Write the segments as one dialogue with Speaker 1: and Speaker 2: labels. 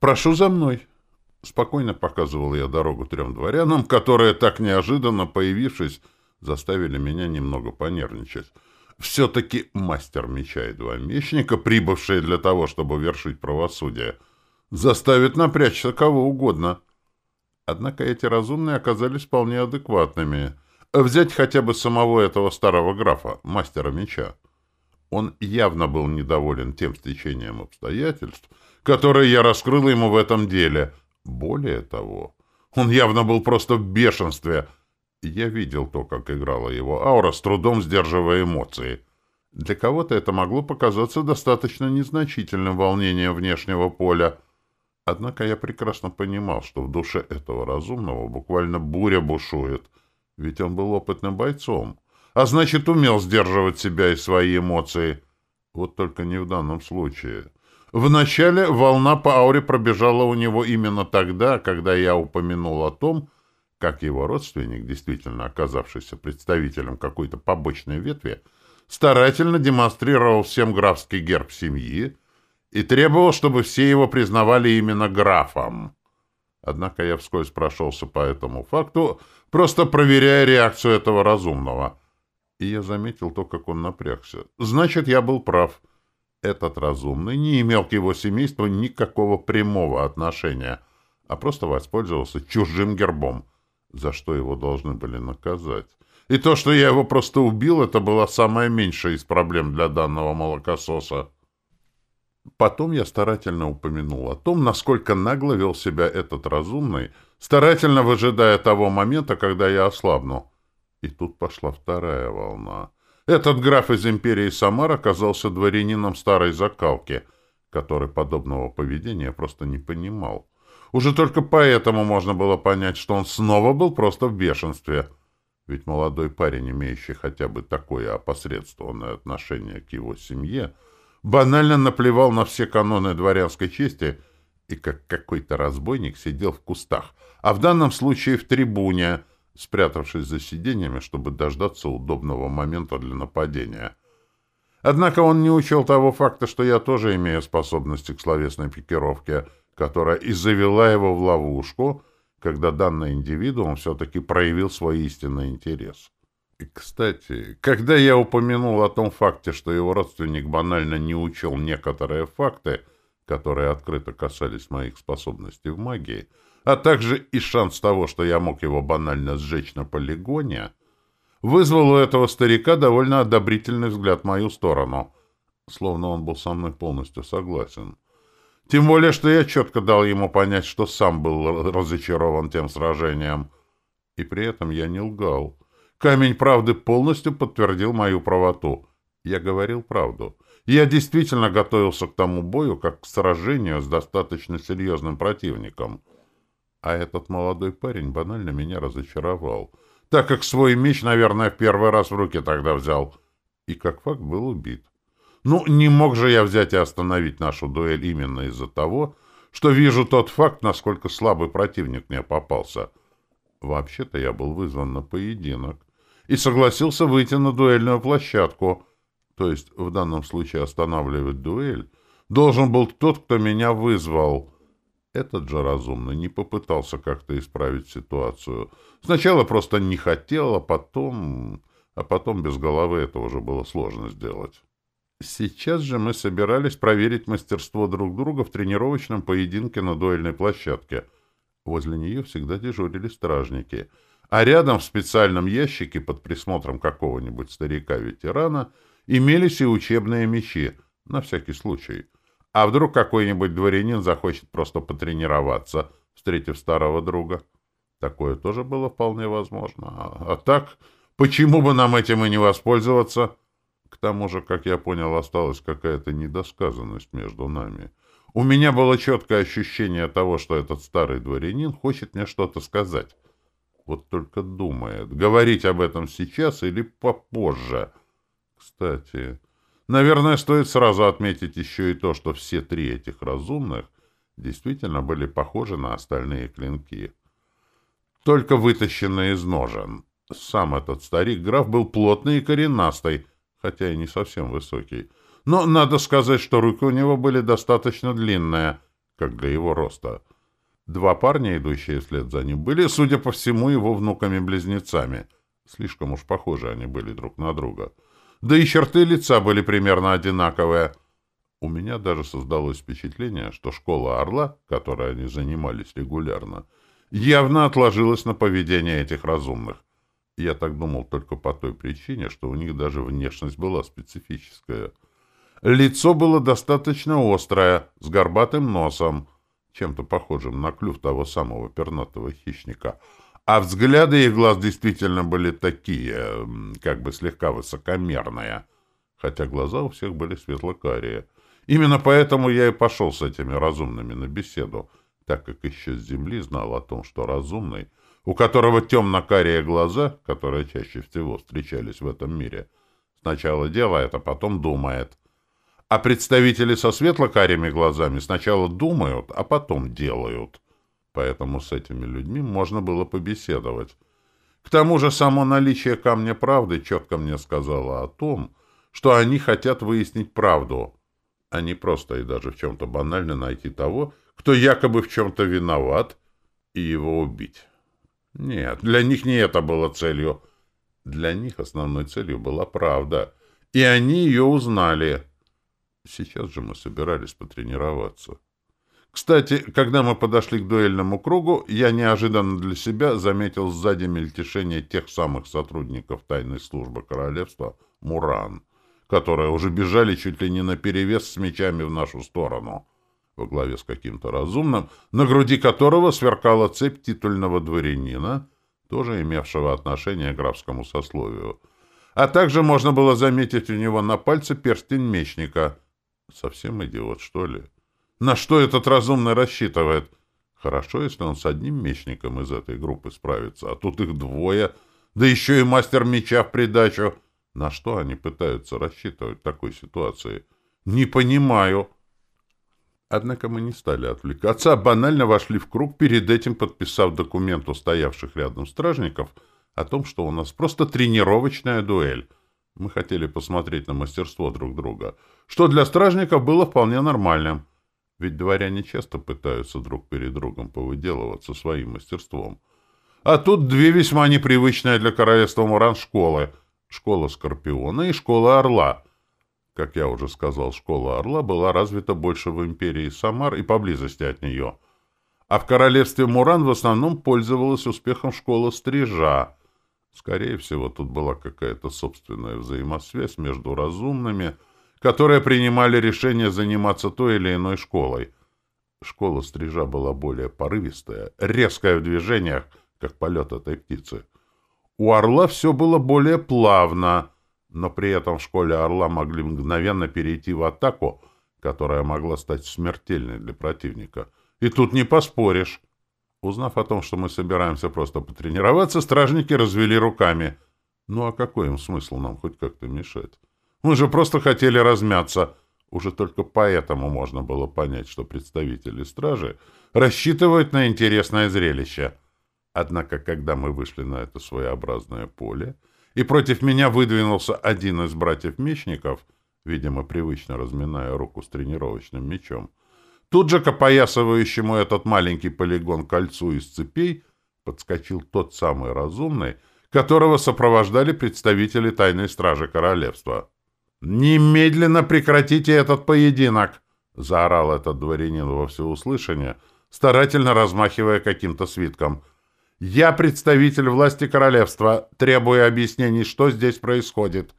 Speaker 1: «Прошу за мной!» Спокойно показывал я дорогу трем дворянам, которые, так неожиданно появившись, заставили меня немного понервничать. Все-таки мастер меча и два мечника, прибывшие для того, чтобы вершить правосудие, заставит напрячься кого угодно. Однако эти разумные оказались вполне адекватными. Взять хотя бы самого этого старого графа, мастера меча. Он явно был недоволен тем стечением обстоятельств, которые я раскрыл ему в этом деле. Более того, он явно был просто в бешенстве — я видел то, как играла его аура, с трудом сдерживая эмоции. Для кого-то это могло показаться достаточно незначительным волнением внешнего поля. Однако я прекрасно понимал, что в душе этого разумного буквально буря бушует, ведь он был опытным бойцом, а значит, умел сдерживать себя и свои эмоции. Вот только не в данном случае. Вначале волна по ауре пробежала у него именно тогда, когда я упомянул о том, как его родственник, действительно оказавшийся представителем какой-то побочной ветви, старательно демонстрировал всем графский герб семьи и требовал, чтобы все его признавали именно графом. Однако я вскользь прошелся по этому факту, просто проверяя реакцию этого разумного. И я заметил то, как он напрягся. Значит, я был прав. Этот разумный не имел к его семейству никакого прямого отношения, а просто воспользовался чужим гербом — за что его должны были наказать. И то, что я его просто убил, это была самая меньшая из проблем для данного молокососа. Потом я старательно упомянул о том, насколько нагло вел себя этот разумный, старательно выжидая того момента, когда я ослабну. И тут пошла вторая волна. Этот граф из империи Самар оказался дворянином старой закалки, который подобного поведения просто не понимал. Уже только поэтому можно было понять, что он снова был просто в бешенстве. Ведь молодой парень, имеющий хотя бы такое опосредствованное отношение к его семье, банально наплевал на все каноны дворянской чести и как какой-то разбойник сидел в кустах, а в данном случае в трибуне, спрятавшись за сиденьями, чтобы дождаться удобного момента для нападения. Однако он не учел того факта, что я тоже имею способности к словесной пикировке — которая и завела его в ловушку, когда данный индивидуум все-таки проявил свой истинный интерес. И, кстати, когда я упомянул о том факте, что его родственник банально не учел некоторые факты, которые открыто касались моих способностей в магии, а также и шанс того, что я мог его банально сжечь на полигоне, вызвал у этого старика довольно одобрительный взгляд в мою сторону, словно он был со мной полностью согласен. Тем более, что я четко дал ему понять, что сам был разочарован тем сражением. И при этом я не лгал. Камень правды полностью подтвердил мою правоту. Я говорил правду. Я действительно готовился к тому бою, как к сражению с достаточно серьезным противником. А этот молодой парень банально меня разочаровал, так как свой меч, наверное, в первый раз в руки тогда взял. И как факт был убит. Ну, не мог же я взять и остановить нашу дуэль именно из-за того, что вижу тот факт, насколько слабый противник мне попался. Вообще-то я был вызван на поединок и согласился выйти на дуэльную площадку, то есть в данном случае останавливать дуэль, должен был тот, кто меня вызвал. Этот же разумный не попытался как-то исправить ситуацию. Сначала просто не хотел, а потом... А потом без головы это уже было сложно сделать. Сейчас же мы собирались проверить мастерство друг друга в тренировочном поединке на дуэльной площадке. Возле нее всегда дежурили стражники. А рядом в специальном ящике под присмотром какого-нибудь старика-ветерана имелись и учебные мечи, на всякий случай. А вдруг какой-нибудь дворянин захочет просто потренироваться, встретив старого друга? Такое тоже было вполне возможно. А, а так, почему бы нам этим и не воспользоваться?» К тому же, как я понял, осталась какая-то недосказанность между нами. У меня было четкое ощущение того, что этот старый дворянин хочет мне что-то сказать. Вот только думает, говорить об этом сейчас или попозже. Кстати, наверное, стоит сразу отметить еще и то, что все три этих разумных действительно были похожи на остальные клинки. Только вытащенные из ножен. Сам этот старик-граф был плотный и коренастый, хотя и не совсем высокий. Но надо сказать, что руки у него были достаточно длинные. как для его роста. Два парня, идущие вслед за ним, были, судя по всему, его внуками-близнецами. Слишком уж похожи они были друг на друга. Да и черты лица были примерно одинаковые. У меня даже создалось впечатление, что школа Орла, которой они занимались регулярно, явно отложилась на поведение этих разумных. Я так думал только по той причине, что у них даже внешность была специфическая. Лицо было достаточно острое, с горбатым носом, чем-то похожим на клюв того самого пернатого хищника. А взгляды их глаз действительно были такие, как бы слегка высокомерные, хотя глаза у всех были светло-карие. Именно поэтому я и пошел с этими разумными на беседу, так как еще с земли знал о том, что разумный — у которого темно-карие глаза, которые чаще всего встречались в этом мире, сначала делает, а потом думает. А представители со светло-карими глазами сначала думают, а потом делают. Поэтому с этими людьми можно было побеседовать. К тому же само наличие камня правды четко мне сказало о том, что они хотят выяснить правду, а не просто и даже в чем-то банально найти того, кто якобы в чем-то виноват, и его убить. Нет, для них не это было целью. Для них основной целью была правда. И они ее узнали. Сейчас же мы собирались потренироваться. Кстати, когда мы подошли к дуэльному кругу, я неожиданно для себя заметил сзади мельтешение тех самых сотрудников тайной службы королевства Муран, которые уже бежали чуть ли не наперевес с мечами в нашу сторону во главе с каким-то разумным, на груди которого сверкала цепь титульного дворянина, тоже имевшего отношение к графскому сословию. А также можно было заметить у него на пальце перстень мечника. Совсем идиот, что ли? На что этот разумный рассчитывает? Хорошо, если он с одним мечником из этой группы справится, а тут их двое, да еще и мастер меча в придачу. На что они пытаются рассчитывать в такой ситуации? Не понимаю. Однако мы не стали отвлекаться, а банально вошли в круг, перед этим подписав документ у стоявших рядом стражников о том, что у нас просто тренировочная дуэль. Мы хотели посмотреть на мастерство друг друга, что для стражников было вполне нормальным. Ведь дворяне часто пытаются друг перед другом повыделываться своим мастерством. А тут две весьма непривычные для королевства Муран школы. Школа Скорпиона и школа Орла — как я уже сказал, школа Орла была развита больше в империи Самар и поблизости от нее. А в королевстве Муран в основном пользовалась успехом школа Стрижа. Скорее всего, тут была какая-то собственная взаимосвязь между разумными, которые принимали решение заниматься той или иной школой. Школа Стрижа была более порывистая, резкая в движениях, как полет этой птицы. У Орла все было более плавно — но при этом в школе Орла могли мгновенно перейти в атаку, которая могла стать смертельной для противника. И тут не поспоришь. Узнав о том, что мы собираемся просто потренироваться, стражники развели руками. Ну а какой им смысл нам хоть как-то мешать? Мы же просто хотели размяться. Уже только поэтому можно было понять, что представители стражи рассчитывают на интересное зрелище. Однако, когда мы вышли на это своеобразное поле, и против меня выдвинулся один из братьев-мечников, видимо, привычно разминая руку с тренировочным мечом. Тут же к опоясывающему этот маленький полигон кольцу из цепей подскочил тот самый разумный, которого сопровождали представители тайной стражи королевства. «Немедленно прекратите этот поединок!» — заорал этот дворянин во всеуслышание, старательно размахивая каким-то свитком — я представитель власти королевства, требую объяснений, что здесь происходит.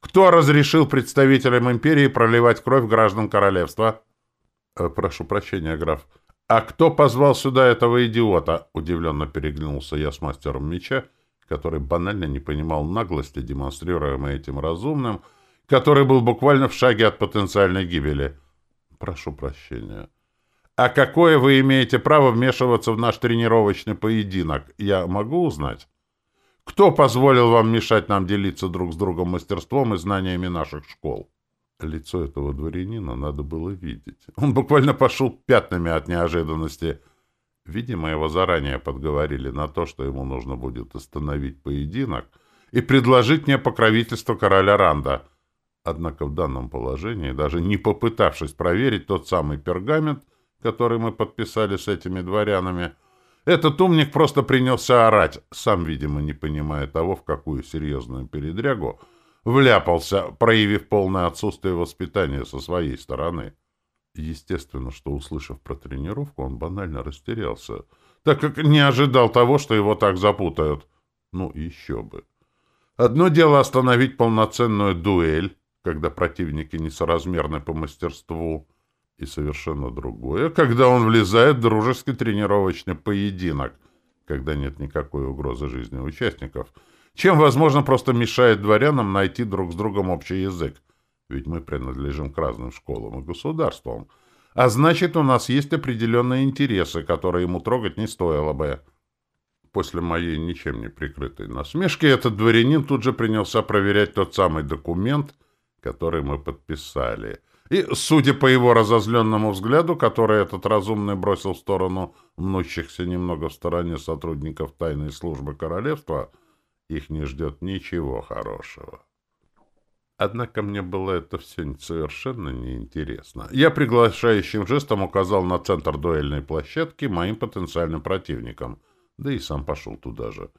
Speaker 1: Кто разрешил представителям империи проливать кровь граждан королевства? Э, прошу прощения, граф. А кто позвал сюда этого идиота? Удивленно переглянулся я с мастером меча, который банально не понимал наглости, демонстрируемой этим разумным, который был буквально в шаге от потенциальной гибели. Прошу прощения. «А какое вы имеете право вмешиваться в наш тренировочный поединок? Я могу узнать? Кто позволил вам мешать нам делиться друг с другом мастерством и знаниями наших школ?» Лицо этого дворянина надо было видеть. Он буквально пошел пятнами от неожиданности. Видимо, его заранее подговорили на то, что ему нужно будет остановить поединок и предложить мне покровительство короля Ранда. Однако в данном положении, даже не попытавшись проверить тот самый пергамент, который мы подписали с этими дворянами, этот умник просто принялся орать, сам, видимо, не понимая того, в какую серьезную передрягу вляпался, проявив полное отсутствие воспитания со своей стороны. Естественно, что, услышав про тренировку, он банально растерялся, так как не ожидал того, что его так запутают. Ну, еще бы. Одно дело остановить полноценную дуэль, когда противники несоразмерны по мастерству, и совершенно другое, когда он влезает в дружеский тренировочный поединок, когда нет никакой угрозы жизни участников, чем, возможно, просто мешает дворянам найти друг с другом общий язык, ведь мы принадлежим к разным школам и государствам, а значит, у нас есть определенные интересы, которые ему трогать не стоило бы. После моей ничем не прикрытой насмешки этот дворянин тут же принялся проверять тот самый документ, который мы подписали. И, судя по его разозленному взгляду, который этот разумный бросил в сторону мнущихся немного в стороне сотрудников тайной службы королевства, их не ждет ничего хорошего. Однако мне было это все совершенно неинтересно. Я приглашающим жестом указал на центр дуэльной площадки моим потенциальным противникам, да и сам пошел туда же.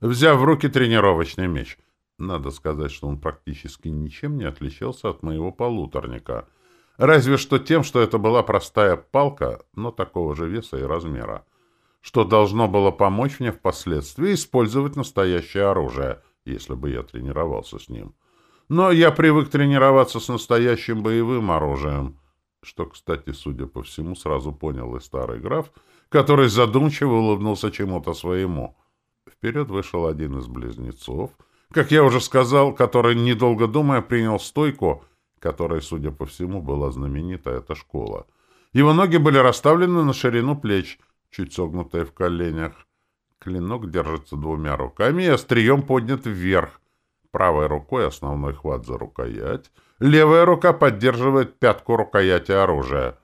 Speaker 1: Взяв в руки тренировочный меч. Надо сказать, что он практически ничем не отличался от моего полуторника. Разве что тем, что это была простая палка, но такого же веса и размера. Что должно было помочь мне впоследствии использовать настоящее оружие, если бы я тренировался с ним. Но я привык тренироваться с настоящим боевым оружием, что, кстати, судя по всему, сразу понял и старый граф, который задумчиво улыбнулся чему-то своему. Вперед вышел один из близнецов — как я уже сказал, который, недолго думая, принял стойку, которой, судя по всему, была знаменита эта школа. Его ноги были расставлены на ширину плеч, чуть согнутые в коленях. Клинок держится двумя руками и острием поднят вверх. Правой рукой основной хват за рукоять. Левая рука поддерживает пятку рукояти оружия.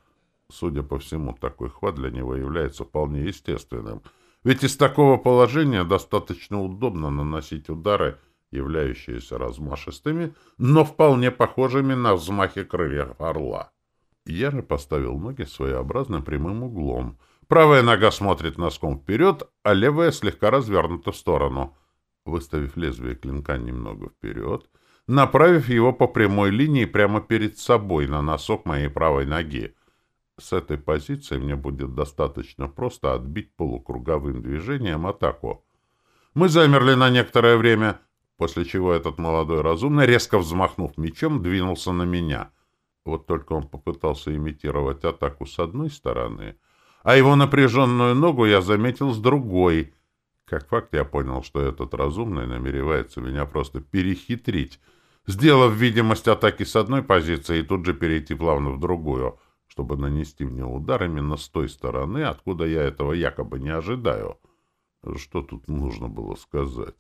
Speaker 1: Судя по всему, такой хват для него является вполне естественным. Ведь из такого положения достаточно удобно наносить удары являющиеся размашистыми, но вполне похожими на взмахи крыльев орла. Я же поставил ноги своеобразным прямым углом. Правая нога смотрит носком вперед, а левая слегка развернута в сторону. Выставив лезвие клинка немного вперед, направив его по прямой линии прямо перед собой на носок моей правой ноги. С этой позиции мне будет достаточно просто отбить полукруговым движением атаку. Мы замерли на некоторое время — после чего этот молодой разумный, резко взмахнув мечом, двинулся на меня. Вот только он попытался имитировать атаку с одной стороны, а его напряженную ногу я заметил с другой. Как факт, я понял, что этот разумный намеревается меня просто перехитрить, сделав видимость атаки с одной позиции и тут же перейти плавно в другую, чтобы нанести мне удар именно с той стороны, откуда я этого якобы не ожидаю. Что тут нужно было сказать?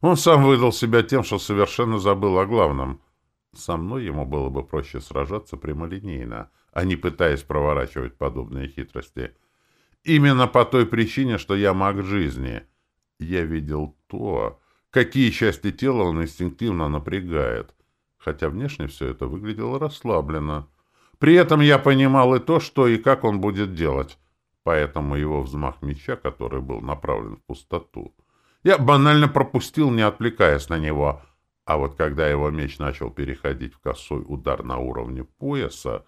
Speaker 1: Он сам выдал себя тем, что совершенно забыл о главном. Со мной ему было бы проще сражаться прямолинейно, а не пытаясь проворачивать подобные хитрости. Именно по той причине, что я маг жизни. Я видел то, какие части тела он инстинктивно напрягает, хотя внешне все это выглядело расслабленно. При этом я понимал и то, что и как он будет делать, поэтому его взмах меча, который был направлен в пустоту, я банально пропустил, не отвлекаясь на него. А вот когда его меч начал переходить в косой удар на уровне пояса,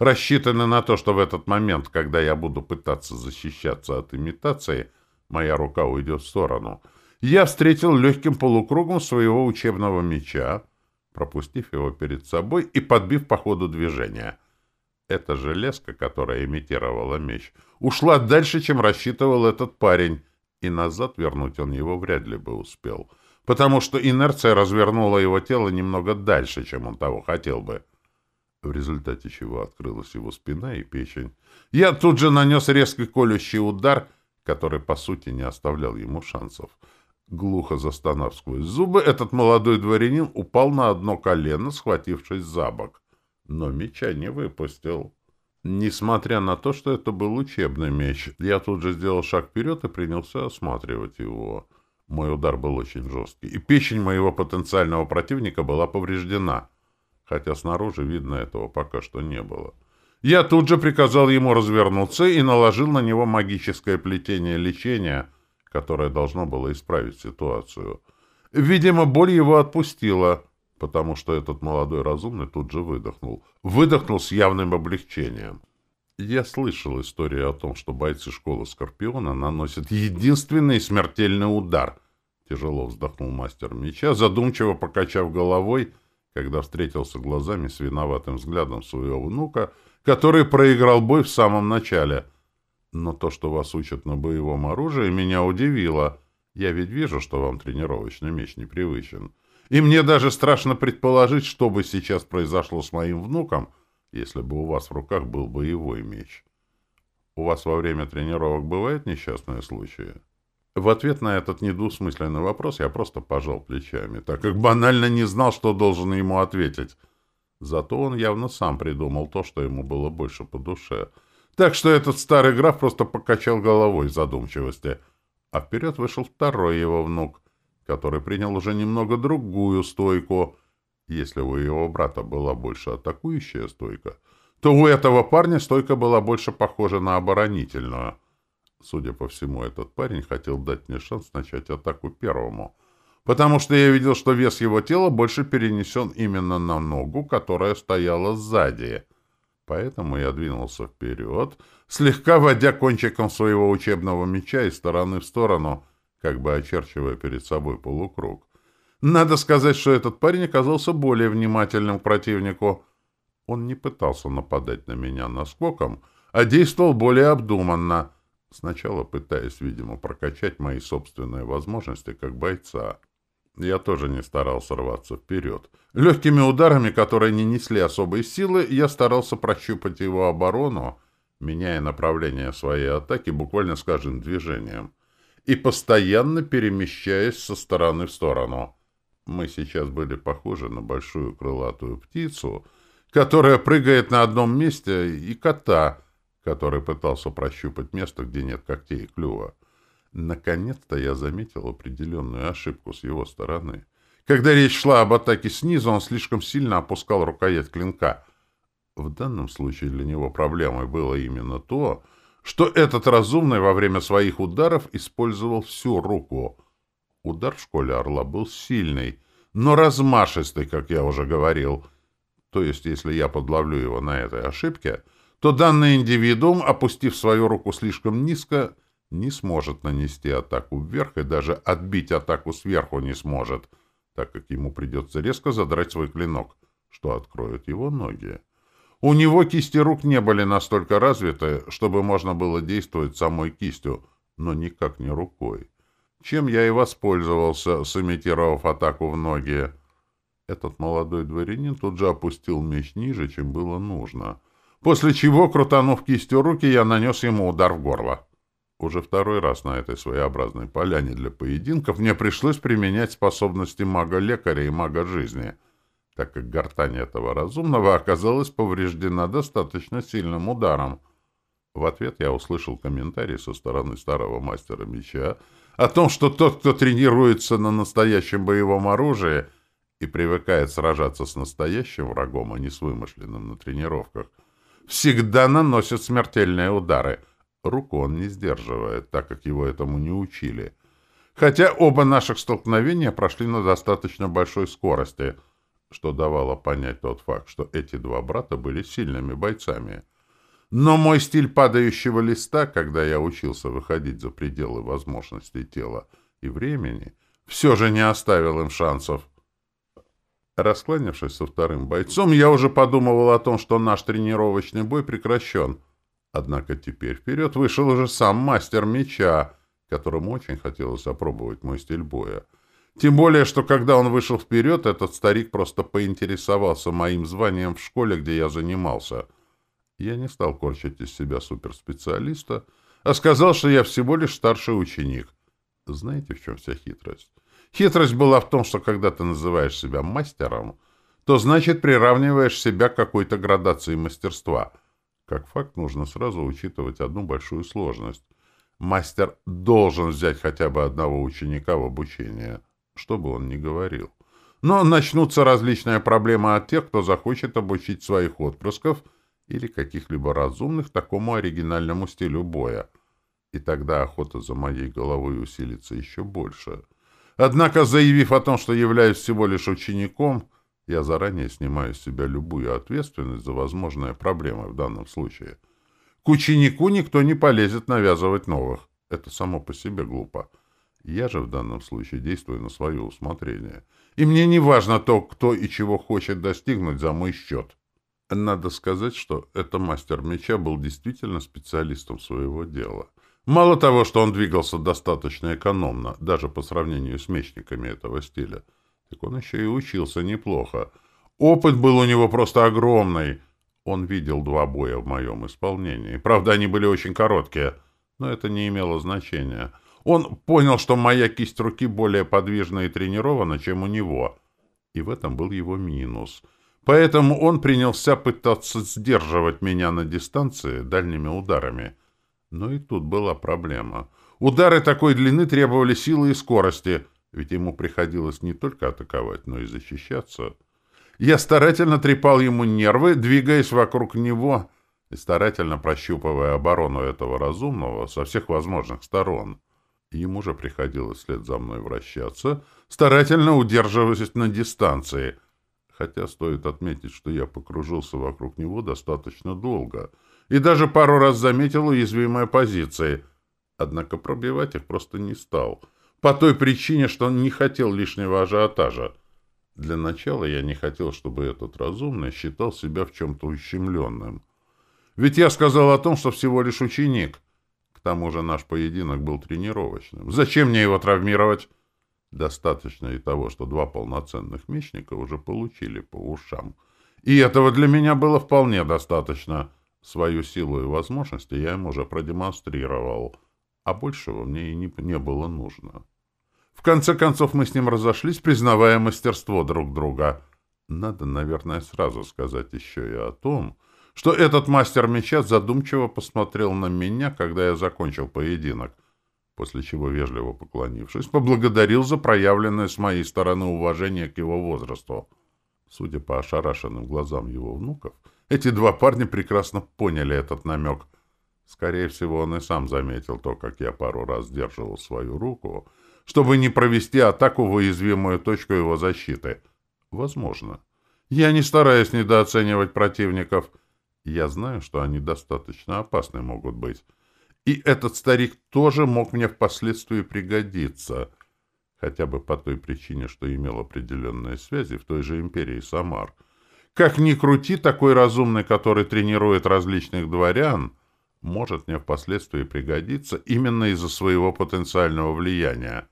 Speaker 1: рассчитанный на то, что в этот момент, когда я буду пытаться защищаться от имитации, моя рука уйдет в сторону, я встретил легким полукругом своего учебного меча, пропустив его перед собой и подбив по ходу движения. Эта железка, которая имитировала меч, ушла дальше, чем рассчитывал этот парень, и назад вернуть он его вряд ли бы успел, потому что инерция развернула его тело немного дальше, чем он того хотел бы, в результате чего открылась его спина и печень. Я тут же нанес резкий колющий удар, который, по сути, не оставлял ему шансов. Глухо застонав сквозь зубы, этот молодой дворянин упал на одно колено, схватившись за бок, но меча не выпустил. Несмотря на то, что это был учебный меч, я тут же сделал шаг вперед и принялся осматривать его. Мой удар был очень жесткий, и печень моего потенциального противника была повреждена, хотя снаружи видно этого пока что не было. Я тут же приказал ему развернуться и наложил на него магическое плетение лечения, которое должно было исправить ситуацию. Видимо, боль его отпустила, потому что этот молодой разумный тут же выдохнул. Выдохнул с явным облегчением. Я слышал историю о том, что бойцы школы Скорпиона наносят единственный смертельный удар. Тяжело вздохнул мастер меча, задумчиво покачав головой, когда встретился глазами с виноватым взглядом своего внука, который проиграл бой в самом начале. Но то, что вас учат на боевом оружии, меня удивило. Я ведь вижу, что вам тренировочный меч непривычен. И мне даже страшно предположить, что бы сейчас произошло с моим внуком, если бы у вас в руках был боевой меч. У вас во время тренировок бывают несчастные случаи? В ответ на этот недвусмысленный вопрос я просто пожал плечами, так как банально не знал, что должен ему ответить. Зато он явно сам придумал то, что ему было больше по душе. Так что этот старый граф просто покачал головой задумчивости. А вперед вышел второй его внук — который принял уже немного другую стойку. Если у его брата была больше атакующая стойка, то у этого парня стойка была больше похожа на оборонительную. Судя по всему, этот парень хотел дать мне шанс начать атаку первому, потому что я видел, что вес его тела больше перенесен именно на ногу, которая стояла сзади. Поэтому я двинулся вперед, слегка водя кончиком своего учебного меча из стороны в сторону — как бы очерчивая перед собой полукруг. Надо сказать, что этот парень оказался более внимательным к противнику. Он не пытался нападать на меня наскоком, а действовал более обдуманно, сначала пытаясь, видимо, прокачать мои собственные возможности как бойца. Я тоже не старался рваться вперед. Легкими ударами, которые не несли особой силы, я старался прощупать его оборону, меняя направление своей атаки буквально с каждым движением и постоянно перемещаясь со стороны в сторону. Мы сейчас были похожи на большую крылатую птицу, которая прыгает на одном месте, и кота, который пытался прощупать место, где нет когтей и клюва. Наконец-то я заметил определенную ошибку с его стороны. Когда речь шла об атаке снизу, он слишком сильно опускал рукоять клинка. В данном случае для него проблемой было именно то, что этот разумный во время своих ударов использовал всю руку. Удар в школе Орла был сильный, но размашистый, как я уже говорил. То есть, если я подловлю его на этой ошибке, то данный индивидуум, опустив свою руку слишком низко, не сможет нанести атаку вверх и даже отбить атаку сверху не сможет, так как ему придется резко задрать свой клинок, что откроет его ноги. У него кисти рук не были настолько развиты, чтобы можно было действовать самой кистью, но никак не рукой. Чем я и воспользовался, сымитировав атаку в ноги. Этот молодой дворянин тут же опустил меч ниже, чем было нужно. После чего, крутанув кистью руки, я нанес ему удар в горло. Уже второй раз на этой своеобразной поляне для поединков мне пришлось применять способности мага-лекаря и мага жизни — так как гортань этого разумного оказалась повреждена достаточно сильным ударом. В ответ я услышал комментарий со стороны старого мастера меча о том, что тот, кто тренируется на настоящем боевом оружии и привыкает сражаться с настоящим врагом, а не с вымышленным на тренировках, всегда наносит смертельные удары. Руку он не сдерживает, так как его этому не учили. Хотя оба наших столкновения прошли на достаточно большой скорости — что давало понять тот факт, что эти два брата были сильными бойцами. Но мой стиль падающего листа, когда я учился выходить за пределы возможностей тела и времени, все же не оставил им шансов. Раскланявшись со вторым бойцом, я уже подумывал о том, что наш тренировочный бой прекращен. Однако теперь вперед вышел уже сам мастер меча, которому очень хотелось опробовать мой стиль боя — тем более, что когда он вышел вперед, этот старик просто поинтересовался моим званием в школе, где я занимался. Я не стал корчить из себя суперспециалиста, а сказал, что я всего лишь старший ученик. Знаете, в чем вся хитрость? Хитрость была в том, что когда ты называешь себя мастером, то значит приравниваешь себя к какой-то градации мастерства. Как факт, нужно сразу учитывать одну большую сложность. Мастер должен взять хотя бы одного ученика в обучение – что бы он ни говорил. Но начнутся различные проблемы от тех, кто захочет обучить своих отпрысков или каких-либо разумных такому оригинальному стилю боя. И тогда охота за моей головой усилится еще больше. Однако, заявив о том, что являюсь всего лишь учеником, я заранее снимаю с себя любую ответственность за возможные проблемы в данном случае. К ученику никто не полезет навязывать новых. Это само по себе глупо. Я же в данном случае действую на свое усмотрение. И мне не важно то, кто и чего хочет достигнуть за мой счет. Надо сказать, что это мастер меча был действительно специалистом своего дела. Мало того, что он двигался достаточно экономно, даже по сравнению с мечниками этого стиля, так он еще и учился неплохо. Опыт был у него просто огромный. Он видел два боя в моем исполнении. Правда, они были очень короткие, но это не имело значения. Он понял, что моя кисть руки более подвижна и тренирована, чем у него. И в этом был его минус — Поэтому он принялся пытаться сдерживать меня на дистанции дальними ударами. Но и тут была проблема. Удары такой длины требовали силы и скорости, ведь ему приходилось не только атаковать, но и защищаться. Я старательно трепал ему нервы, двигаясь вокруг него и старательно прощупывая оборону этого разумного со всех возможных сторон. Ему же приходилось вслед за мной вращаться, старательно удерживаясь на дистанции — хотя стоит отметить, что я покружился вокруг него достаточно долго и даже пару раз заметил уязвимые позиции, однако пробивать их просто не стал, по той причине, что он не хотел лишнего ажиотажа. Для начала я не хотел, чтобы этот разумный считал себя в чем-то ущемленным. Ведь я сказал о том, что всего лишь ученик. К тому же наш поединок был тренировочным. Зачем мне его травмировать? Достаточно и того, что два полноценных мечника уже получили по ушам. И этого для меня было вполне достаточно. Свою силу и возможности я им уже продемонстрировал, а большего мне и не, не было нужно. В конце концов мы с ним разошлись, признавая мастерство друг друга. Надо, наверное, сразу сказать еще и о том, что этот мастер меча задумчиво посмотрел на меня, когда я закончил поединок — после чего, вежливо поклонившись, поблагодарил за проявленное с моей стороны уважение к его возрасту. Судя по ошарашенным глазам его внуков, эти два парня прекрасно поняли этот намек. Скорее всего, он и сам заметил то, как я пару раз сдерживал свою руку, чтобы не провести атаку в уязвимую точку его защиты. Возможно. Я не стараюсь недооценивать противников. Я знаю, что они достаточно опасны могут быть. И этот старик тоже мог мне впоследствии пригодиться, хотя бы по той причине, что имел определенные связи в той же империи Самар. Как ни крути, такой разумный, который тренирует различных дворян, может мне впоследствии пригодиться именно из-за своего потенциального влияния.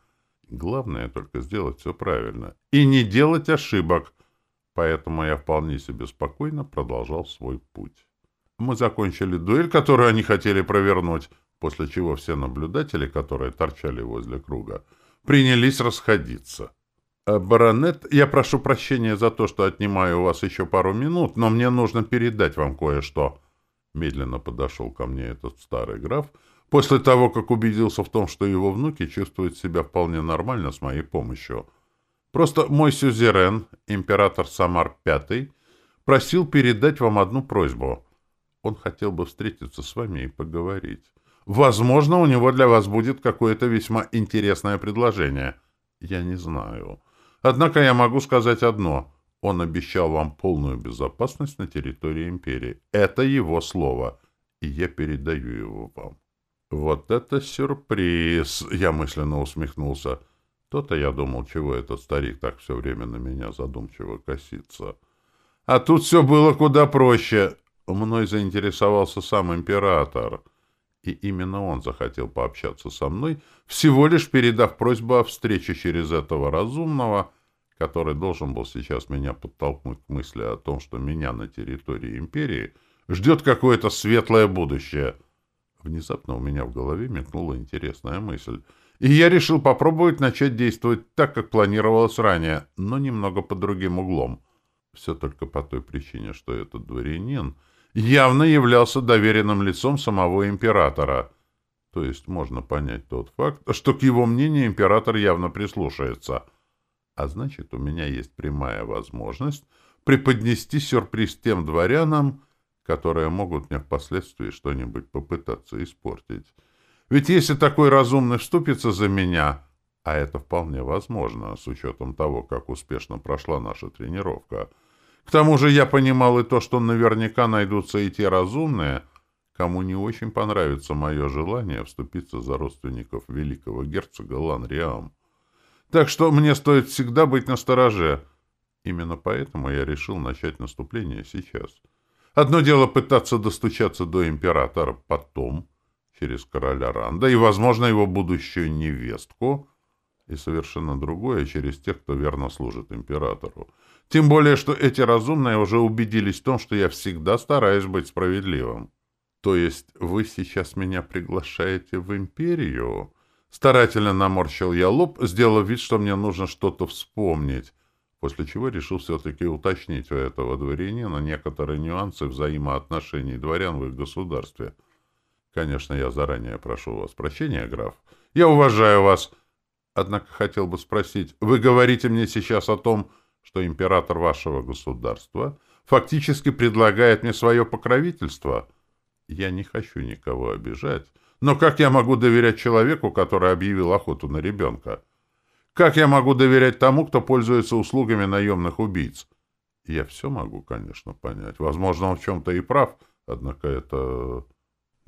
Speaker 1: Главное только сделать все правильно и не делать ошибок, поэтому я вполне себе спокойно продолжал свой путь. Мы закончили дуэль, которую они хотели провернуть, после чего все наблюдатели, которые торчали возле круга, принялись расходиться. «Э, «Баронет, я прошу прощения за то, что отнимаю у вас еще пару минут, но мне нужно передать вам кое-что». Медленно подошел ко мне этот старый граф, после того, как убедился в том, что его внуки чувствуют себя вполне нормально с моей помощью. Просто мой сюзерен, император Самар V, просил передать вам одну просьбу — он хотел бы встретиться с вами и поговорить. Возможно, у него для вас будет какое-то весьма интересное предложение. Я не знаю. Однако я могу сказать одно. Он обещал вам полную безопасность на территории империи. Это его слово, и я передаю его вам. Вот это сюрприз! Я мысленно усмехнулся. То-то я думал, чего этот старик так все время на меня задумчиво косится. А тут все было куда проще. Мной заинтересовался сам император, и именно он захотел пообщаться со мной, всего лишь передав просьбу о встрече через этого разумного, который должен был сейчас меня подтолкнуть к мысли о том, что меня на территории империи ждет какое-то светлое будущее. Внезапно у меня в голове мелькнула интересная мысль, и я решил попробовать начать действовать так, как планировалось ранее, но немного под другим углом. Все только по той причине, что этот дворянин — явно являлся доверенным лицом самого императора. То есть можно понять тот факт, что к его мнению император явно прислушается. А значит, у меня есть прямая возможность преподнести сюрприз тем дворянам, которые могут мне впоследствии что-нибудь попытаться испортить. Ведь если такой разумный вступится за меня, а это вполне возможно, с учетом того, как успешно прошла наша тренировка, к тому же я понимал и то, что наверняка найдутся и те разумные, кому не очень понравится мое желание вступиться за родственников великого герцога Ланриам. Так что мне стоит всегда быть настороже. Именно поэтому я решил начать наступление сейчас. Одно дело пытаться достучаться до императора потом, через короля Ранда и, возможно, его будущую невестку, и совершенно другое через тех, кто верно служит императору. Тем более, что эти разумные уже убедились в том, что я всегда стараюсь быть справедливым. То есть вы сейчас меня приглашаете в империю? Старательно наморщил я лоб, сделав вид, что мне нужно что-то вспомнить после чего решил все-таки уточнить у этого дворянина некоторые нюансы взаимоотношений дворян в их государстве. Конечно, я заранее прошу вас прощения, граф. Я уважаю вас. Однако хотел бы спросить, вы говорите мне сейчас о том, что император вашего государства фактически предлагает мне свое покровительство? Я не хочу никого обижать, но как я могу доверять человеку, который объявил охоту на ребенка? Как я могу доверять тому, кто пользуется услугами наемных убийц? Я все могу, конечно, понять. Возможно, он в чем-то и прав, однако это...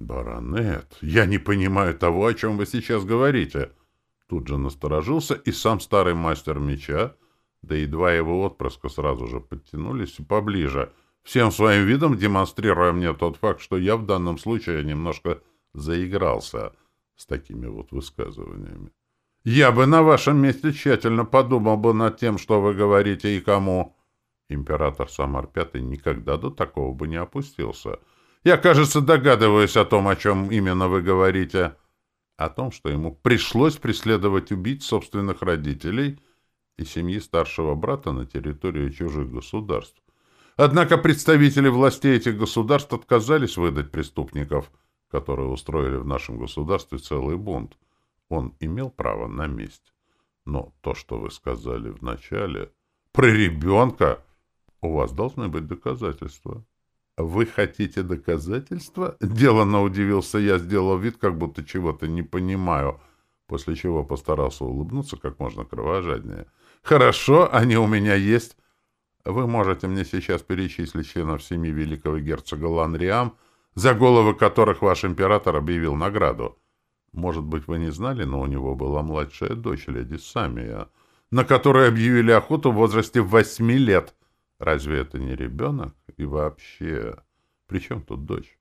Speaker 1: Баронет, я не понимаю того, о чем вы сейчас говорите. Тут же насторожился и сам старый мастер меча, да и два его отпрыска сразу же подтянулись поближе, всем своим видом демонстрируя мне тот факт, что я в данном случае немножко заигрался с такими вот высказываниями. Я бы на вашем месте тщательно подумал бы над тем, что вы говорите и кому. Император Самар Пятый никогда до такого бы не опустился. Я, кажется, догадываюсь о том, о чем именно вы говорите. О том, что ему пришлось преследовать убить собственных родителей и семьи старшего брата на территории чужих государств. Однако представители властей этих государств отказались выдать преступников, которые устроили в нашем государстве целый бунт он имел право на месть. Но то, что вы сказали вначале... Про ребенка! У вас должны быть доказательства. Вы хотите доказательства? Деланно удивился я, сделал вид, как будто чего-то не понимаю, после чего постарался улыбнуться как можно кровожаднее. Хорошо, они у меня есть. Вы можете мне сейчас перечислить членов семьи великого герцога Ланриам, за головы которых ваш император объявил награду. Может быть, вы не знали, но у него была младшая дочь, леди Самия, на которой объявили охоту в возрасте восьми лет. Разве это не ребенок? И вообще... При чем тут дочь?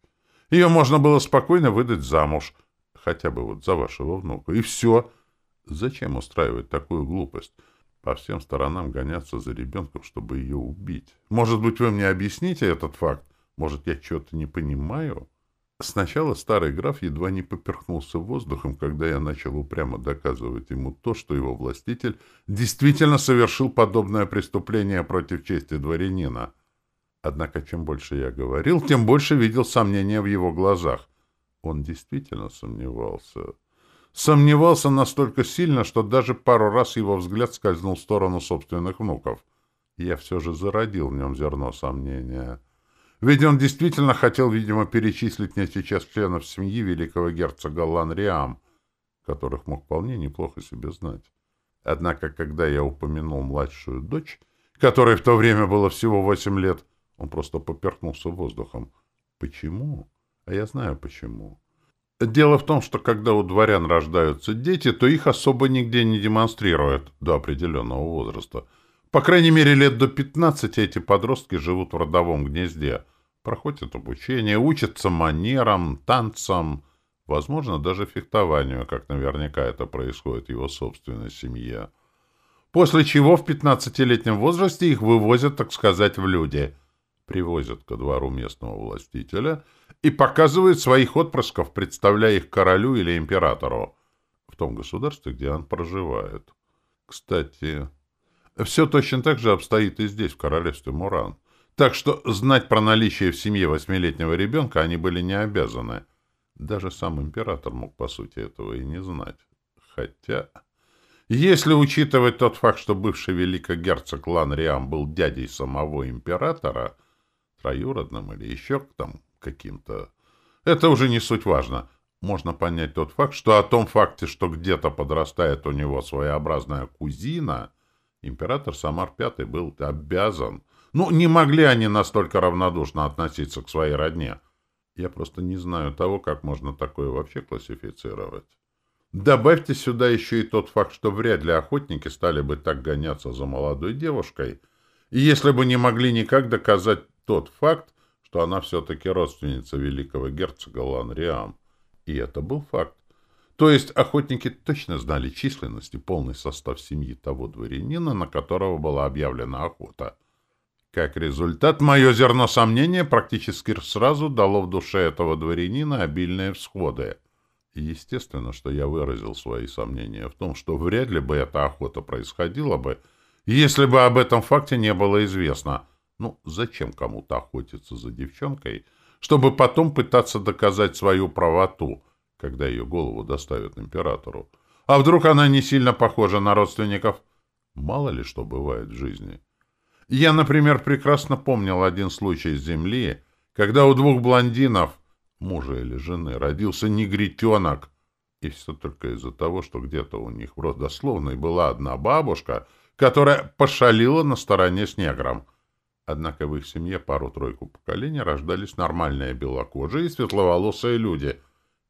Speaker 1: Ее можно было спокойно выдать замуж, хотя бы вот за вашего внука. И все. Зачем устраивать такую глупость? По всем сторонам гоняться за ребенком, чтобы ее убить. Может быть, вы мне объясните этот факт? Может, я чего-то не понимаю?» Сначала старый граф едва не поперхнулся воздухом, когда я начал упрямо доказывать ему то, что его властитель действительно совершил подобное преступление против чести дворянина. Однако, чем больше я говорил, тем больше видел сомнения в его глазах. Он действительно сомневался. Сомневался настолько сильно, что даже пару раз его взгляд скользнул в сторону собственных внуков. Я все же зародил в нем зерно сомнения — ведь он действительно хотел, видимо, перечислить мне сейчас членов семьи великого герцога Ланриам, которых мог вполне неплохо себе знать. Однако, когда я упомянул младшую дочь, которой в то время было всего восемь лет, он просто поперхнулся воздухом. Почему? А я знаю почему. Дело в том, что когда у дворян рождаются дети, то их особо нигде не демонстрируют до определенного возраста — по крайней мере, лет до 15 эти подростки живут в родовом гнезде, проходят обучение, учатся манерам, танцам, возможно, даже фехтованию, как наверняка это происходит в его собственной семье. После чего в 15-летнем возрасте их вывозят, так сказать, в люди, привозят ко двору местного властителя и показывают своих отпрысков, представляя их королю или императору в том государстве, где он проживает. Кстати... Все точно так же обстоит и здесь, в королевстве Муран. Так что знать про наличие в семье восьмилетнего ребенка они были не обязаны. Даже сам император мог, по сути, этого и не знать. Хотя... Если учитывать тот факт, что бывший великий герцог Лан Риам был дядей самого императора, троюродным или еще там каким-то. Это уже не суть важно. Можно понять тот факт, что о том факте, что где-то подрастает у него своеобразная кузина, император Самар V был обязан. Ну, не могли они настолько равнодушно относиться к своей родне. Я просто не знаю того, как можно такое вообще классифицировать. Добавьте сюда еще и тот факт, что вряд ли охотники стали бы так гоняться за молодой девушкой, если бы не могли никак доказать тот факт, что она все-таки родственница великого герцога Ланриам. И это был факт. То есть охотники точно знали численность и полный состав семьи того дворянина, на которого была объявлена охота. Как результат, мое зерно сомнения практически сразу дало в душе этого дворянина обильные всходы — естественно, что я выразил свои сомнения в том, что вряд ли бы эта охота происходила бы, если бы об этом факте не было известно. Ну, зачем кому-то охотиться за девчонкой, чтобы потом пытаться доказать свою правоту, когда ее голову доставят императору? А вдруг она не сильно похожа на родственников? Мало ли что бывает в жизни. Я, например, прекрасно помнил один случай с Земли, когда у двух блондинов мужа или жены родился негритенок. И все только из-за того, что где-то у них в родословной была одна бабушка, которая пошалила на стороне с негром. Однако в их семье пару-тройку поколений рождались нормальные белокожие и светловолосые люди.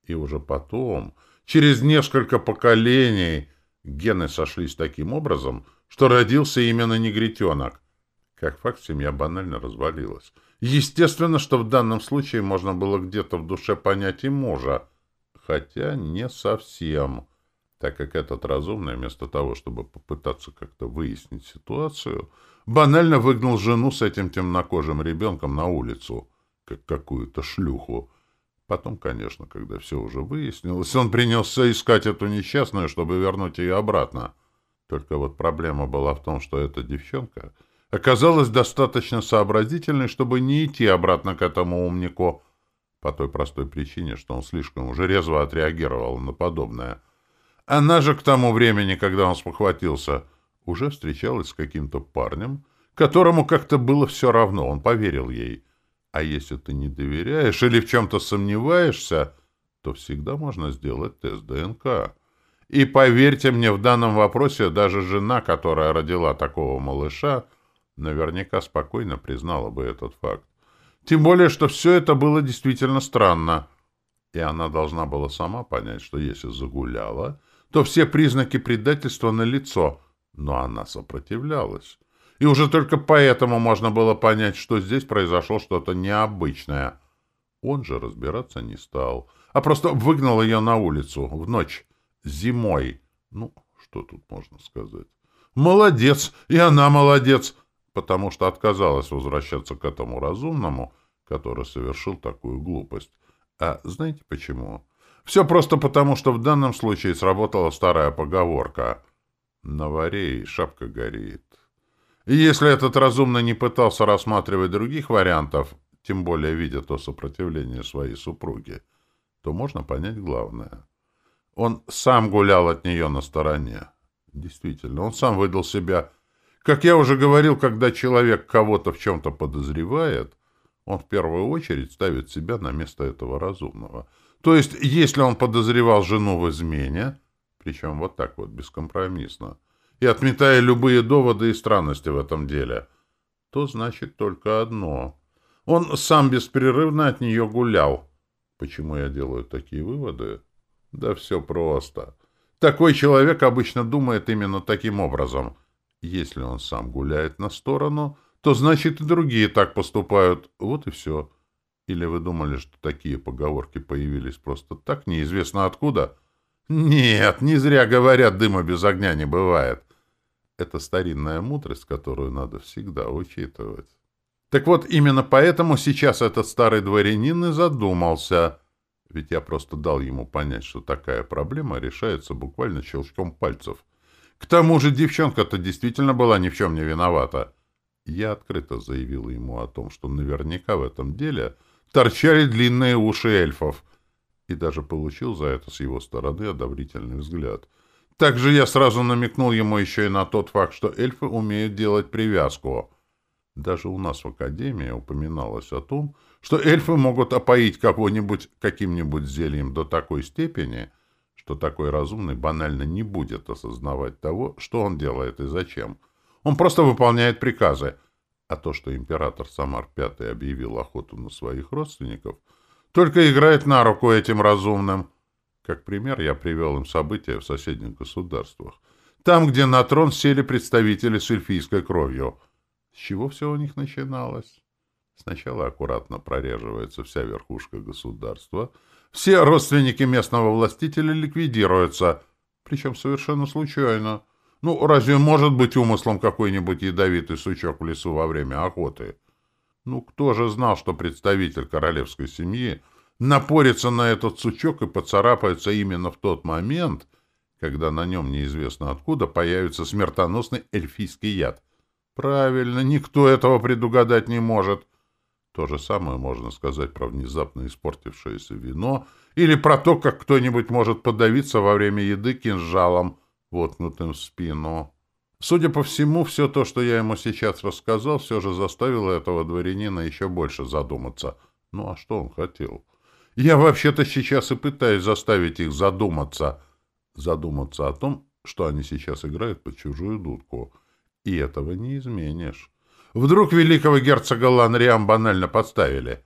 Speaker 1: И уже потом, через несколько поколений, гены сошлись таким образом, что родился именно негритенок. Как факт, семья банально развалилась. Естественно, что в данном случае можно было где-то в душе понять и мужа, хотя не совсем, так как этот разумный, вместо того, чтобы попытаться как-то выяснить ситуацию, банально выгнал жену с этим темнокожим ребенком на улицу, как какую-то шлюху. Потом, конечно, когда все уже выяснилось, он принялся искать эту несчастную, чтобы вернуть ее обратно. Только вот проблема была в том, что эта девчонка — оказалась достаточно сообразительной, чтобы не идти обратно к этому умнику, по той простой причине, что он слишком уже резво отреагировал на подобное. Она же к тому времени, когда он спохватился, уже встречалась с каким-то парнем, которому как-то было все равно, он поверил ей. А если ты не доверяешь или в чем-то сомневаешься, то всегда можно сделать тест ДНК. И поверьте мне, в данном вопросе даже жена, которая родила такого малыша, наверняка спокойно признала бы этот факт. Тем более, что все это было действительно странно. И она должна была сама понять, что если загуляла, то все признаки предательства налицо, но она сопротивлялась. И уже только поэтому можно было понять, что здесь произошло что-то необычное. Он же разбираться не стал, а просто выгнал ее на улицу в ночь, зимой. Ну, что тут можно сказать? Молодец, и она молодец потому что отказалась возвращаться к этому разумному, который совершил такую глупость. А знаете почему? Все просто потому, что в данном случае сработала старая поговорка «На варе и шапка горит». И если этот разумный не пытался рассматривать других вариантов, тем более видя то сопротивление своей супруги, то можно понять главное. Он сам гулял от нее на стороне. Действительно, он сам выдал себя как я уже говорил, когда человек кого-то в чем-то подозревает, он в первую очередь ставит себя на место этого разумного. То есть, если он подозревал жену в измене, причем вот так вот, бескомпромиссно, и отметая любые доводы и странности в этом деле, то значит только одно. Он сам беспрерывно от нее гулял. Почему я делаю такие выводы? Да все просто. Такой человек обычно думает именно таким образом — если он сам гуляет на сторону, то значит и другие так поступают. Вот и все. Или вы думали, что такие поговорки появились просто так, неизвестно откуда? Нет, не зря говорят, дыма без огня не бывает. Это старинная мудрость, которую надо всегда учитывать. Так вот, именно поэтому сейчас этот старый дворянин и задумался. Ведь я просто дал ему понять, что такая проблема решается буквально щелчком пальцев. К тому же девчонка-то действительно была ни в чем не виновата. Я открыто заявил ему о том, что наверняка в этом деле торчали длинные уши эльфов, и даже получил за это с его стороны одобрительный взгляд. Также я сразу намекнул ему еще и на тот факт, что эльфы умеют делать привязку. Даже у нас в Академии упоминалось о том, что эльфы могут опоить кого-нибудь каким-нибудь зельем до такой степени, что такой разумный банально не будет осознавать того, что он делает и зачем. Он просто выполняет приказы. А то, что император Самар V объявил охоту на своих родственников, только играет на руку этим разумным. Как пример, я привел им события в соседних государствах. Там, где на трон сели представители с эльфийской кровью. С чего все у них начиналось? Сначала аккуратно прореживается вся верхушка государства. Все родственники местного властителя ликвидируются, причем совершенно случайно. Ну, разве может быть умыслом какой-нибудь ядовитый сучок в лесу во время охоты? Ну, кто же знал, что представитель королевской семьи напорится на этот сучок и поцарапается именно в тот момент, когда на нем неизвестно откуда появится смертоносный эльфийский яд? Правильно, никто этого предугадать не может. То же самое можно сказать про внезапно испортившееся вино или про то, как кто-нибудь может подавиться во время еды кинжалом, воткнутым в спину. Судя по всему, все то, что я ему сейчас рассказал, все же заставило этого дворянина еще больше задуматься. Ну а что он хотел? Я вообще-то сейчас и пытаюсь заставить их задуматься. Задуматься о том, что они сейчас играют под чужую дудку. И этого не изменишь. Вдруг великого герцога Ланриам банально подставили.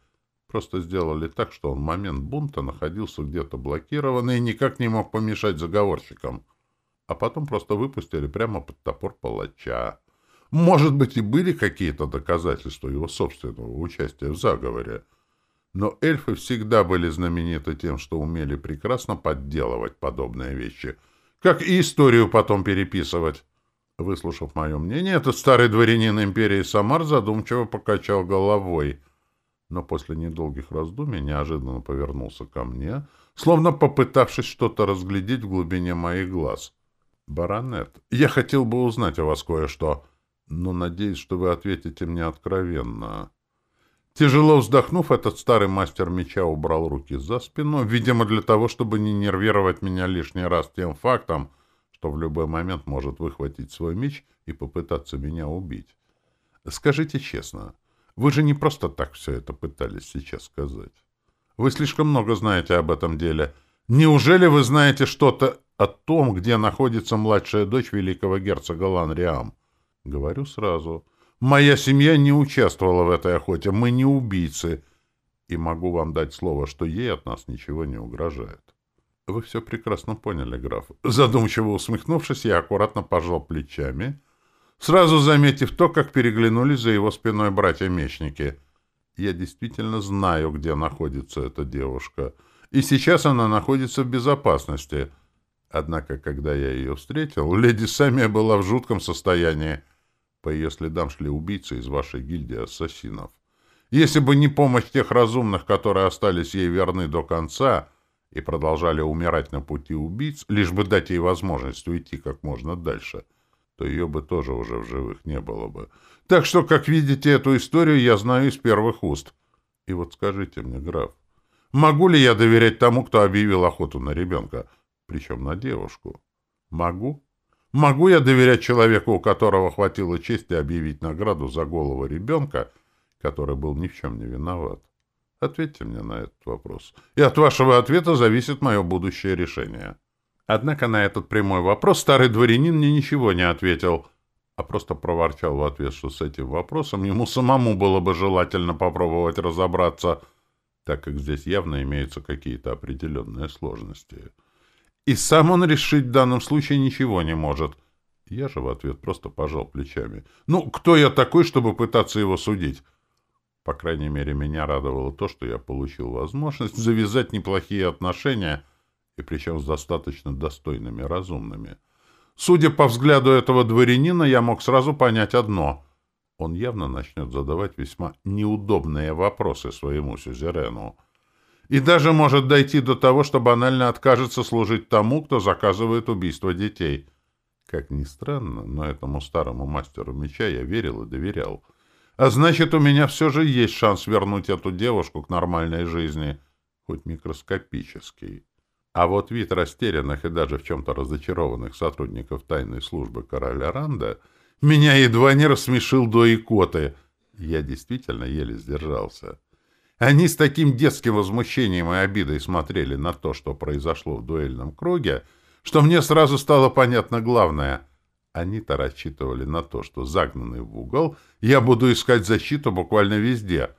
Speaker 1: Просто сделали так, что он в момент бунта находился где-то блокированный и никак не мог помешать заговорщикам. А потом просто выпустили прямо под топор палача. Может быть, и были какие-то доказательства его собственного участия в заговоре. Но эльфы всегда были знамениты тем, что умели прекрасно подделывать подобные вещи, как и историю потом переписывать. Выслушав мое мнение, этот старый дворянин империи Самар задумчиво покачал головой, но после недолгих раздумий неожиданно повернулся ко мне, словно попытавшись что-то разглядеть в глубине моих глаз. «Баронет, я хотел бы узнать о вас кое-что, но надеюсь, что вы ответите мне откровенно». Тяжело вздохнув, этот старый мастер меча убрал руки за спину, видимо, для того, чтобы не нервировать меня лишний раз тем фактом, что в любой момент может выхватить свой меч и попытаться меня убить. Скажите честно, вы же не просто так все это пытались сейчас сказать. Вы слишком много знаете об этом деле. Неужели вы знаете что-то о том, где находится младшая дочь великого герцога Ланриам? Говорю сразу. Моя семья не участвовала в этой охоте. Мы не убийцы. И могу вам дать слово, что ей от нас ничего не угрожает. — Вы все прекрасно поняли, граф. Задумчиво усмехнувшись, я аккуратно пожал плечами, сразу заметив то, как переглянулись за его спиной братья-мечники. Я действительно знаю, где находится эта девушка, и сейчас она находится в безопасности. Однако, когда я ее встретил, леди Самия была в жутком состоянии. По ее следам шли убийцы из вашей гильдии ассасинов. Если бы не помощь тех разумных, которые остались ей верны до конца, и продолжали умирать на пути убийц, лишь бы дать ей возможность уйти как можно дальше, то ее бы тоже уже в живых не было бы. Так что, как видите, эту историю я знаю из первых уст. И вот скажите мне, граф, могу ли я доверять тому, кто объявил охоту на ребенка, причем на девушку? Могу? Могу я доверять человеку, у которого хватило чести объявить награду за голову ребенка, который был ни в чем не виноват? Ответьте мне на этот вопрос. И от вашего ответа зависит мое будущее решение. Однако на этот прямой вопрос старый дворянин мне ничего не ответил, а просто проворчал в ответ, что с этим вопросом ему самому было бы желательно попробовать разобраться, так как здесь явно имеются какие-то определенные сложности. И сам он решить в данном случае ничего не может. Я же в ответ просто пожал плечами. Ну, кто я такой, чтобы пытаться его судить? По крайней мере, меня радовало то, что я получил возможность завязать неплохие отношения, и причем с достаточно достойными, разумными. Судя по взгляду этого дворянина, я мог сразу понять одно. Он явно начнет задавать весьма неудобные вопросы своему сюзерену. И даже может дойти до того, что банально откажется служить тому, кто заказывает убийство детей. Как ни странно, но этому старому мастеру меча я верил и доверял. А значит, у меня все же есть шанс вернуть эту девушку к нормальной жизни, хоть микроскопический. А вот вид растерянных и даже в чем-то разочарованных сотрудников тайной службы короля Ранда меня едва не рассмешил до икоты. Я действительно еле сдержался. Они с таким детским возмущением и обидой смотрели на то, что произошло в дуэльном круге, что мне сразу стало понятно главное. Они-то рассчитывали на то, что загнанный в угол, я буду искать защиту буквально везде.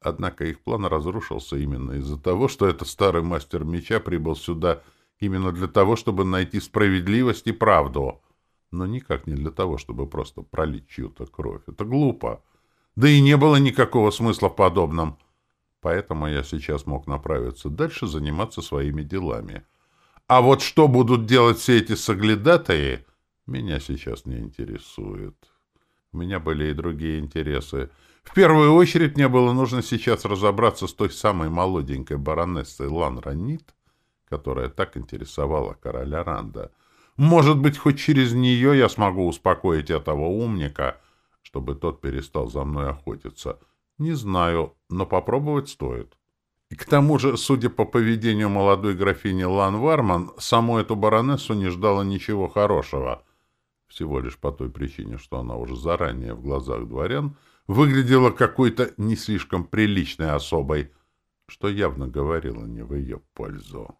Speaker 1: Однако их план разрушился именно из-за того, что этот старый мастер меча прибыл сюда именно для того, чтобы найти справедливость и правду, но никак не для того, чтобы просто пролить чью-то кровь. Это глупо. Да и не было никакого смысла в подобном. Поэтому я сейчас мог направиться дальше заниматься своими делами. А вот что будут делать все эти соглядатаи, меня сейчас не интересует. У меня были и другие интересы. В первую очередь мне было нужно сейчас разобраться с той самой молоденькой баронессой Лан Ранит, которая так интересовала короля Ранда. Может быть, хоть через нее я смогу успокоить этого умника, чтобы тот перестал за мной охотиться. Не знаю, но попробовать стоит. И к тому же, судя по поведению молодой графини Лан Варман, саму эту баронессу не ждало ничего хорошего — всего лишь по той причине, что она уже заранее в глазах дворян выглядела какой-то не слишком приличной особой, что явно говорило не в ее пользу.